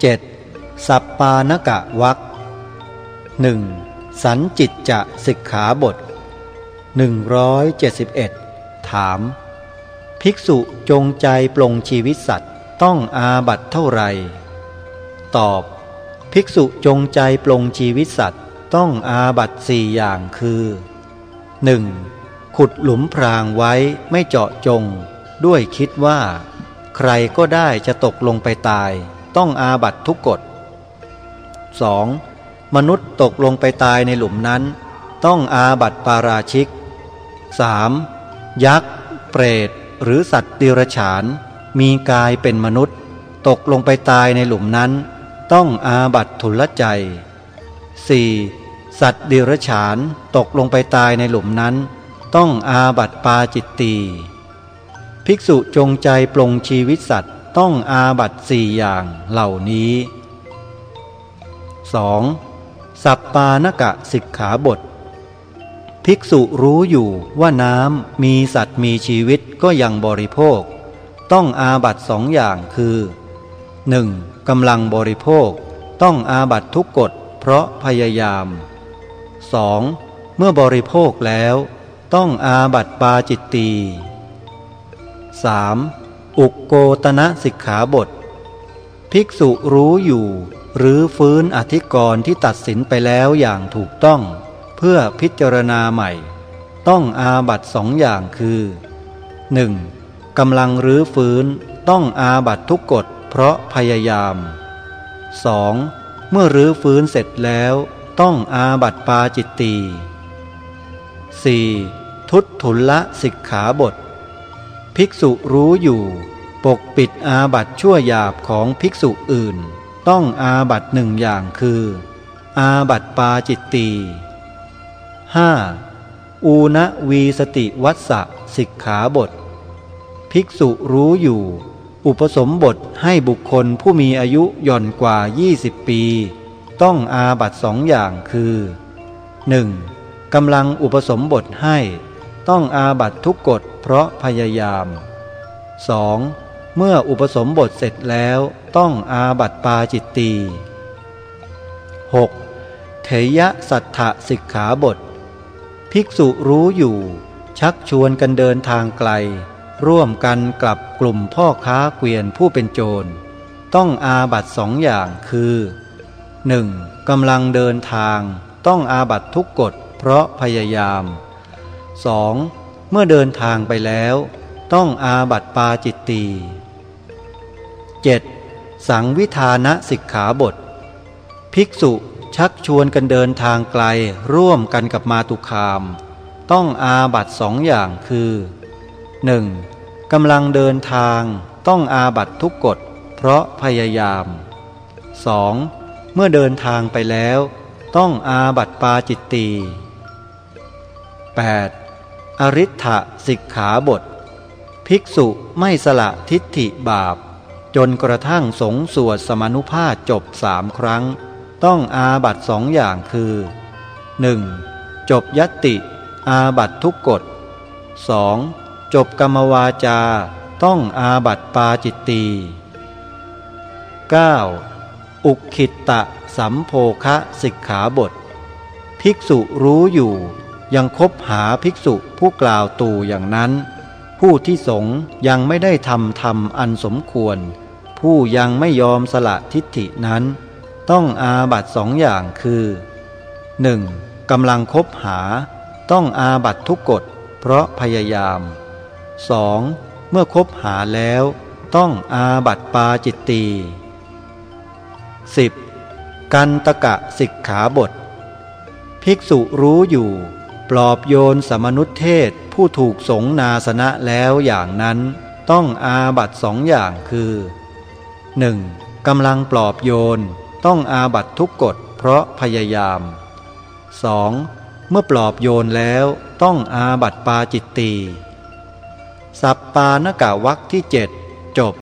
7. สัปปานกะวักหนึ่งสันจิตจะสิกขาบท 171 ถาม ภิกษุจงใจปลงชีวิตสัตว์ต้องอาบัตเท่าไหร่ ตอบ ภิกษุจงใจปลงชีวิตสัตว์ต้องอาบัตสี่อย่างคือ 1. ขุดหลุมพรางไว้ไม่เจาะจง ด้วยคิดว่า ใครก็ได้จะตกลงไปตาย ต้องอาบัตทุกกฎ 2. มนุษย์ตกลงไปตายในหลุมนั้น ต้องอาบัตปาราชิก 3. ยักษ์ เปรต หรือสัตว์ดิรฉาน มีกายเป็นมนุษย์ ตกลงไปตายในหลุมนั้น ต้องอาบัตทุลใจ 4. สัตว์ดิรฉานตกลงไปตายในหลุมนั้น ต้องอาบัตปาจิตตีภิกษุจงใจปลงชีวิตสัตว์ ต้องอาบัตสี่อย่างเหล่านี้ 2. สัปปานกะสิกขาบท ภิกษุรู้อยู่ว่าน้ำมีสัตว์มีชีวิตก็ยังบริโภค ต้องอาบัตสองอย่างคือ 1. กำลังบริโภค ต้องอาบัตทุกกฎเพราะพยายาม 2. เมื่อบริโภคแล้ว ต้องอาบัตปาจิตตี 3. อุกโกตนะสิกขาบท ภิกษุรู้อยู่ หรือฟื้นอธิกรณ์ที่ตัดสินไปแล้วอย่างถูกต้อง เพื่อพิจารณาใหม่ ต้องอาบัตสองอย่างคือ 1. กำลังรื้อฟื้นต้องอาบัตทุกกฎเพราะพยายาม 2. เมื่อรื้อฟื้นเสร็จแล้วต้องอาบัตปาจิตตี 4. ทุตทุลละสิกขาบท ภิกษุรู้อยู่ ปกปิดอาบัตชั่วหยาบของภิกษุอื่น ต้องอาบัตหนึ่งอย่างคือ อาบัตปาจิตตี 5. อูณวีสติวัสสะสิกขาบท ภิกษุรู้อยู่ อุปสมบทให้บุคคลผู้มีอายุย่อนกว่า 20 ปี ต้องอาบัตสองอย่างคือ 1. กำลังอุปสมบทให้ ต้องอาบัตทุกกฎ เพราะพยายาม 2. เมื่ออุปสมบทเสร็จแล้วต้องอาบัตปาจิตตี 6. เถยะสัทธสิกขาบท ภิกษุรู้อยู่ ชักชวนกันเดินทางไกล ร่วมกันกลับกลุ่มพ่อค้าเกวียนผู้เป็นโจร ต้องอาบัตสองอย่างคือ 1. กำลังเดินทาง ต้องอาบัตทุกกฎเพราะพยายาม 2. เมื่อเดินทางไปแล้ว ต้องอาบัตปาจิตตี 7. สังวิธานะสิกขาบท ภิกษุชักชวนกันเดินทางไกลร่วมกันกับมาตุคาม ต้องอาบัตสองอย่างคือ 1. กำลังเดินทางต้องอาบัตทุกกฎเพราะพยายาม 2. เมื่อเดินทางไปแล้ว ต้องอาบัตปาจิตตี 8. อริ t ฐสิกขาบท ภิกษุไม่สละทิฏฐิบาป จนกระทั่งสงสวดสมนุภาพจบสามครั้ง ต้องอาบัตสองอย่างคือ 1. จบยติ อาบัตทุกกฎ 2. จบกรรมวาจา ต้องอาบัตปาจิตตี 9. อุคิตตะสัมโภคะสิกขาบท ภิกษุรู้อยู่ ยังคบหาภิกษุผู้กล่าวตู่อย่างนั้น ผู้ที่สงยังไม่ได้ทำธรรมอันสมควร ผู้ยังไม่ยอมสละทิฏฐินั้น ต้องอาบัตสองอย่างคือ 1. กำลังคบหา ต้องอาบัตทุกกฎเพราะพยายาม 2. เมื่อคบหาแล้วต้องอาบัตปาจิตตี 10. กันตกะสิกขาบท ภิกษุรู้อยู่ ปลอบโยนสมนุษเทศผู้ถูกสงนาสนะแล้วอย่างนั้น ต้องอาบัตสองอย่างคือ 1. กำลังปลอบโยน ต้องอาบัตทุกกฎเพราะพยายาม 2. เมื่อปลอบโยนแล้วต้องอาบัตปาจิตตีสัปปานกะวักที่เจ็ดจบ